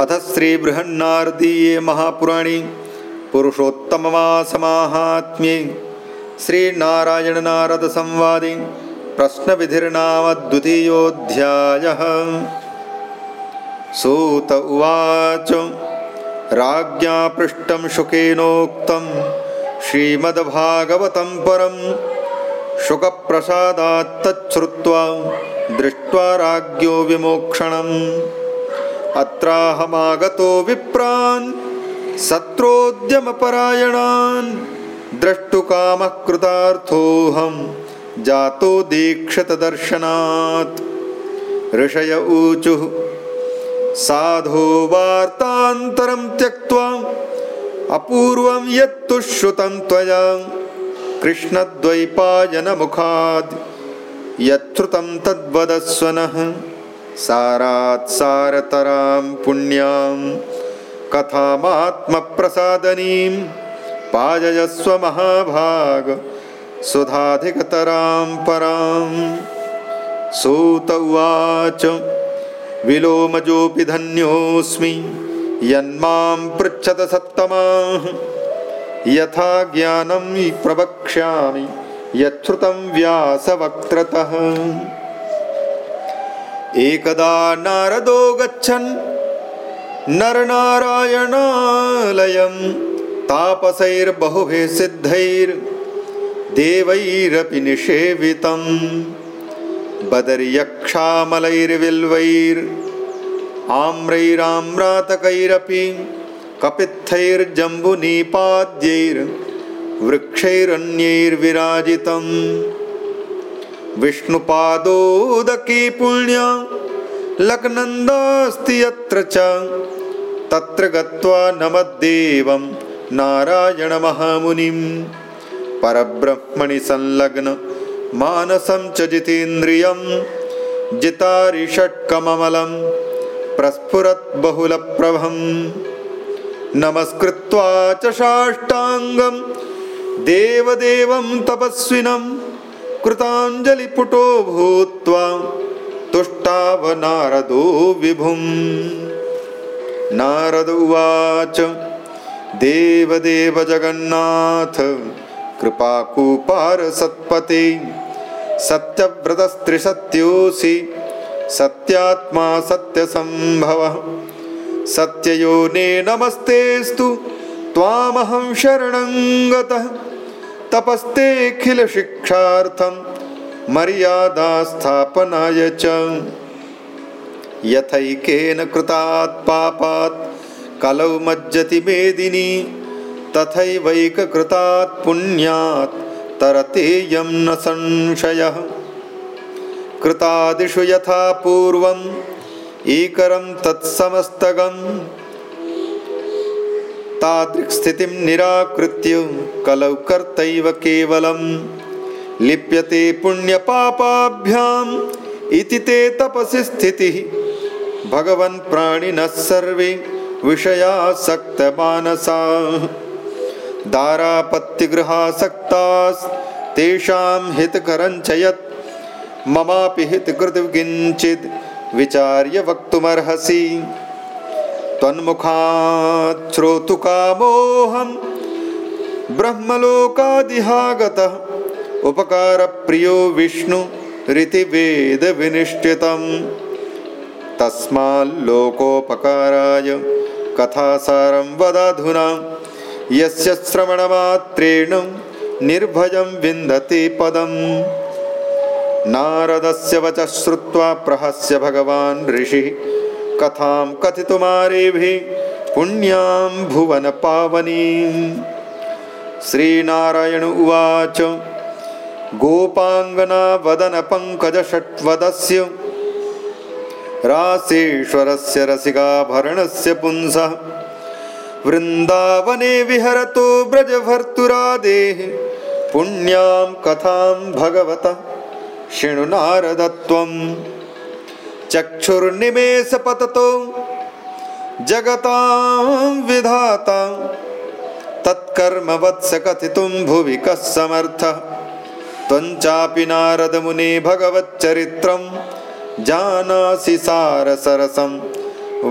अथ श्रीबृहन्नारदीये महापुराणे पुरुषोत्तममासमाहात्म्ये श्रीनारायणनारदसंवादे प्रश्नविधिर्नामद्वितीयोऽध्यायः। सूत उवाच। राज्ञा पृष्टं शुकेनोक्तं श्रीमद्भागवतं परं। शुकप्रसादात्तच्छ्रुत्वा दृष्ट्वा राज्ञो विमोक्षणम् अत्राहमागतो विप्रान् सत्रोद्यमपरायणान् द्रष्टुकामः कृतार्थोऽहं जातो दीक्षितदर्शनात्। ऋषय ऊचुः साधो वार्तान्तरं त्यक्त्वा अपूर्वं यत्तु श्रुतं त्वया कृष्णद्वैपायनमुखाद् यच्छ्रुतं तद्वदस्वनः सारात् सारतरां पुण्यां कथामात्मप्रसादनीं पाययस्व महाभाग सुधाधिकतरां परां। सूत उवाच विलोमजोऽपि धन्योऽस्मि यन्मां पृच्छत सत्तमाः। यथा ज्ञानं प्रवक्ष्यामि यच्छ्रुतं व्यासवक्त्रतः एकदा नारदो गच्छन् नरनारायणालयं। तापसैर्बहुभिः सिद्धैर्देवैरपि निषेवितं बदर्यक्षामलैर्विल्वैर् आम्रैराम्रातकैरपि कपित्थैर्जम्बुनीपाद्यैर्वृक्षैरन्यैर्विराजितम् विष्णुपादोदकी पुण्या लक्नन्दास्ति यत्र च। तत्र गत्वा नमद्देवं नारायणमहामुनिं परब्रह्मणि संलग्न मानसं च जितेन्द्रियं जितारिषट्कममलं प्रस्फुरद्बहुलप्रभम्। नमस्कृत्वा च साष्टाङ्गं देवदेवं तपस्विनं कृताञ्जलिपुटो भूत्वा तुष्टावनारदो विभुम्। नारद उवाच देवदेव जगन्नाथ कृपाकुपारसत्पते सत्यव्रतस्त्रिसत्योऽसि सत्यात्मा सत्यसम्भवः। सत्ययोने नमस्तेस्तु त्वामहं शरणं गतः तपस्तेऽखिलशिक्षार्थं मर्यादास्थापनाय च। यथैकेन कृतात् पापात् कलौ मज्जति मेदिनी तथैवैककृतात् पुण्यात् तरतेयं न संशयः। कृतादिषु यथा पूर्वम् ईकरं तत्समस्तगम् तादृक्स्थितिं निराकृत्य कलौ कर्तैव केवलं लिप्यते पुण्यपापाभ्याम् इति ते तपसि स्थितिः। भगवन् प्राणिनः सर्वे विषयासक्तमानसाः दारापत्यगृहासक्तास्तेषां हितकरञ्च यत्। ममापि हितकृति किञ्चित् विचार्य वक्तुमर्हसि त्वन्मुखात् श्रोतुकामोऽहं ब्रह्मलोकादिहागतः उपकारप्रियो विष्णुरितिवेदविनिष्ठितं तस्माल्लोकोपकाराय कथासारं वदाधुना। यस्य श्रवणमात्रेण निर्भयं विन्दति पदम्। नारदस्य वचः श्रुत्वा प्रहस्य भगवान् ऋषिः कथां कथितुमारेभिः पुण्यां भुवनपावनीम् श्रीनारायण उवाच गोपाङ्गनावदनपङ्कजषट्वदस्य रासेश्वरस्य रसिकाभरणस्य पुंसः वृन्दावने विहरतो व्रजभर्तुरादेः पुण्यां कथां भगवतः शृणु नारदत्वं चक्षुर्निमेषपततो। जगतां विधाता। तत्कर्मवत्स कथितुं भुवि कः समर्थः त्वञ्चापि नारदमुने भगवच्चरित्रं। जानासि सारसरसं।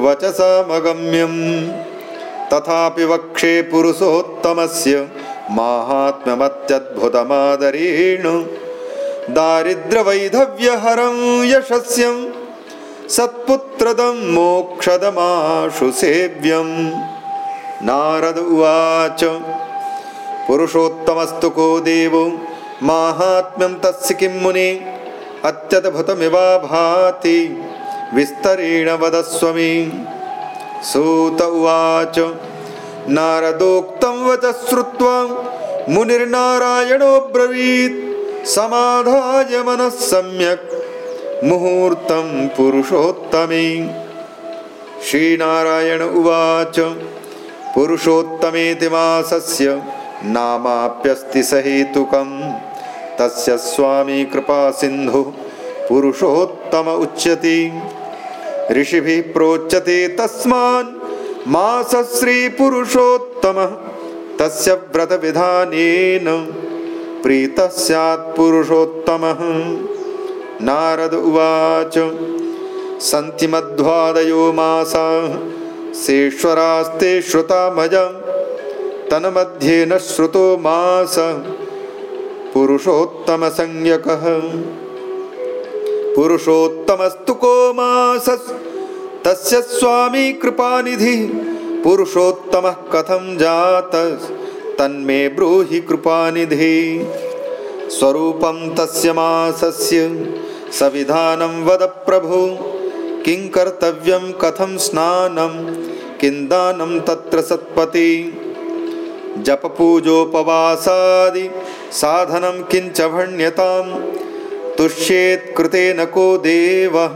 वचसामगम्यं तथापि वक्षे पुरुषोत्तमस्य। माहात्म्यमत्यद्भुतमादरेण। दारिद्र्यवैधव्यहरं यशस्यं सत्पुत्रदं मोक्षदमाशु सेव्यं नारद उवाच पुरुषोत्तमस्तु को देवो माहात्म्यं तस्य किं मुनि? अत्यद्भुतमिवा भाति विस्तरेण वदस्व मे सूत उवाच नारदोक्तं वच श्रुत्वा मुनिर्नारायणोऽब्रवीत्। समाधाय मनः सम्यक् मुहूर्तं पुरुषोत्तमे। श्रीनारायण उवाच पुरुषोत्तमेति मासस्य नामाप्यस्ति सहेतुकं तस्य स्वामी कृपासिन्धुः पुरुषोत्तम उच्यते। ऋषिभिः प्रोच्यते तस्मान् मासश्रीपुरुषोत्तमः तस्य व्रतविधानेन प्रीतः स्यात् पुरुषोत्तमः नारद उवाच। सन्ति मध्वादयो मासाः सेश्वरास्ते श्रुतामजं। तन्मध्ये न श्रुतो मास पुरुषोत्तमसंज्ञकः। पुरुषोत्तमस्तु को मासस् तस्य स्वामी कृपानिधिः। पुरुषोत्तमः कथं जातस्तन्मे ब्रूहि कृपानिधि स्वरूपं तस्य मासस्य। सविधानं वद प्रभु। किं कर्तव्यं कथं स्नानं। किं दानं तत्र सत्पति जपपूजोपवासादि। साधनं किञ्च भण्यतां तुष्येत् कृतेन को देवः।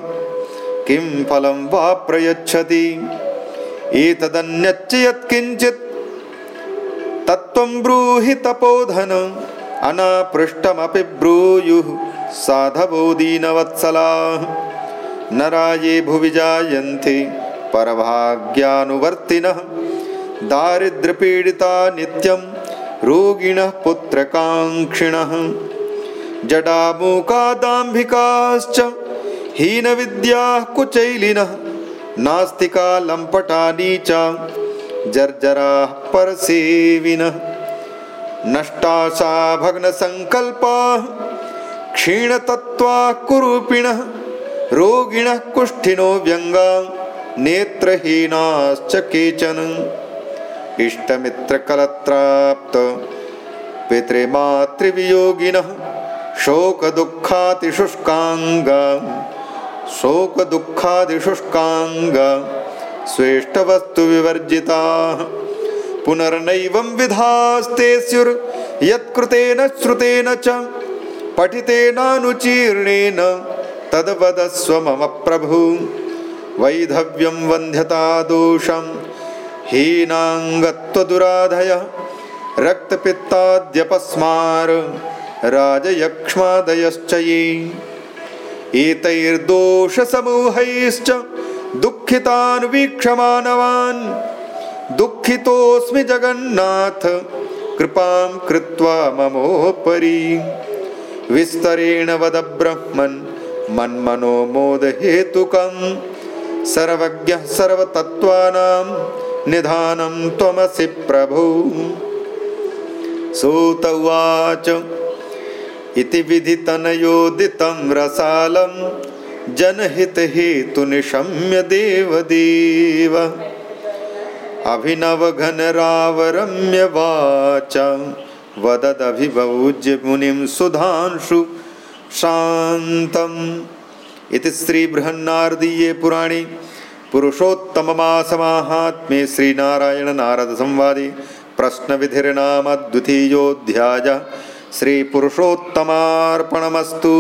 किं फलं वा प्रयच्छति। एतदन्यच्च यत्किञ्चित्। तत्त्वं ब्रूहि तपोधन अनापृष्टमपि ब्रूयुः साधवो दीनवत्सलाः। नराये भुवि जायन्ते परभाग्यानुवर्तिनः। दारिद्र्यपीडिता नित्यं रोगिणः पुत्रकाङ्क्षिणः। जडामूकादाम्भिकाश्च हीनविद्याः कुचैलिनः। नास्तिका लम्पटानी च जर्जराः परसेविनः नष्टाशा भग्नसङ्कल्पाः क्षीणतत्त्वाः कुरूपिणः रोगिणः कुष्ठिनो व्यङ्गा नेत्रहीनाश्च केचन। इष्टमित्रकलत्राप्त पितृमातृवियोगिनः शोकदुःखातिशुष्काङ्ग शोकदुःखादिशुष्काङ्ग स्वेष्टवस्तुविवर्जिताः पुनर्नैवं विधास्ते स्युर्यत्कृतेन श्रुतेन च पठितेनानुचीर्णेन तद्वदस्व मम प्रभु। वैधव्यं वन्ध्यता दोषं हीनाङ्गत्वदुराधयः रक्तपित्ताद्यपस्मार राजयक्ष्मादयश्च ये एतैर्दोषसमूहैश्च दुःखितान् वीक्षमानवान् दुःखितोऽस्मि जगन्नाथ कृपां कृत्वा ममोपरि। विस्तरेण वद ब्रह्मन् मन्मनो मोदहेतुकं सर्वज्ञः सर्वतत्त्वानां निधानं त्वमसि प्रभु। सूत उवाच इति विधितनयोदितं रसालं जनहितहेतुनिशम्य देवदेव अभिनवघनरावरम्यवाचा। वददभिभौज्य मुनिं सुधांशु शान्तम्। इति श्रीबृहन्नारदीये पुराणे पुरुषोत्तममासमाहात्म्ये श्रीनारायणनारदसंवादे प्रश्नविधिर्नाम द्वितीयोऽध्यायः श्रीपुरुषोत्तमार्पणमस्तु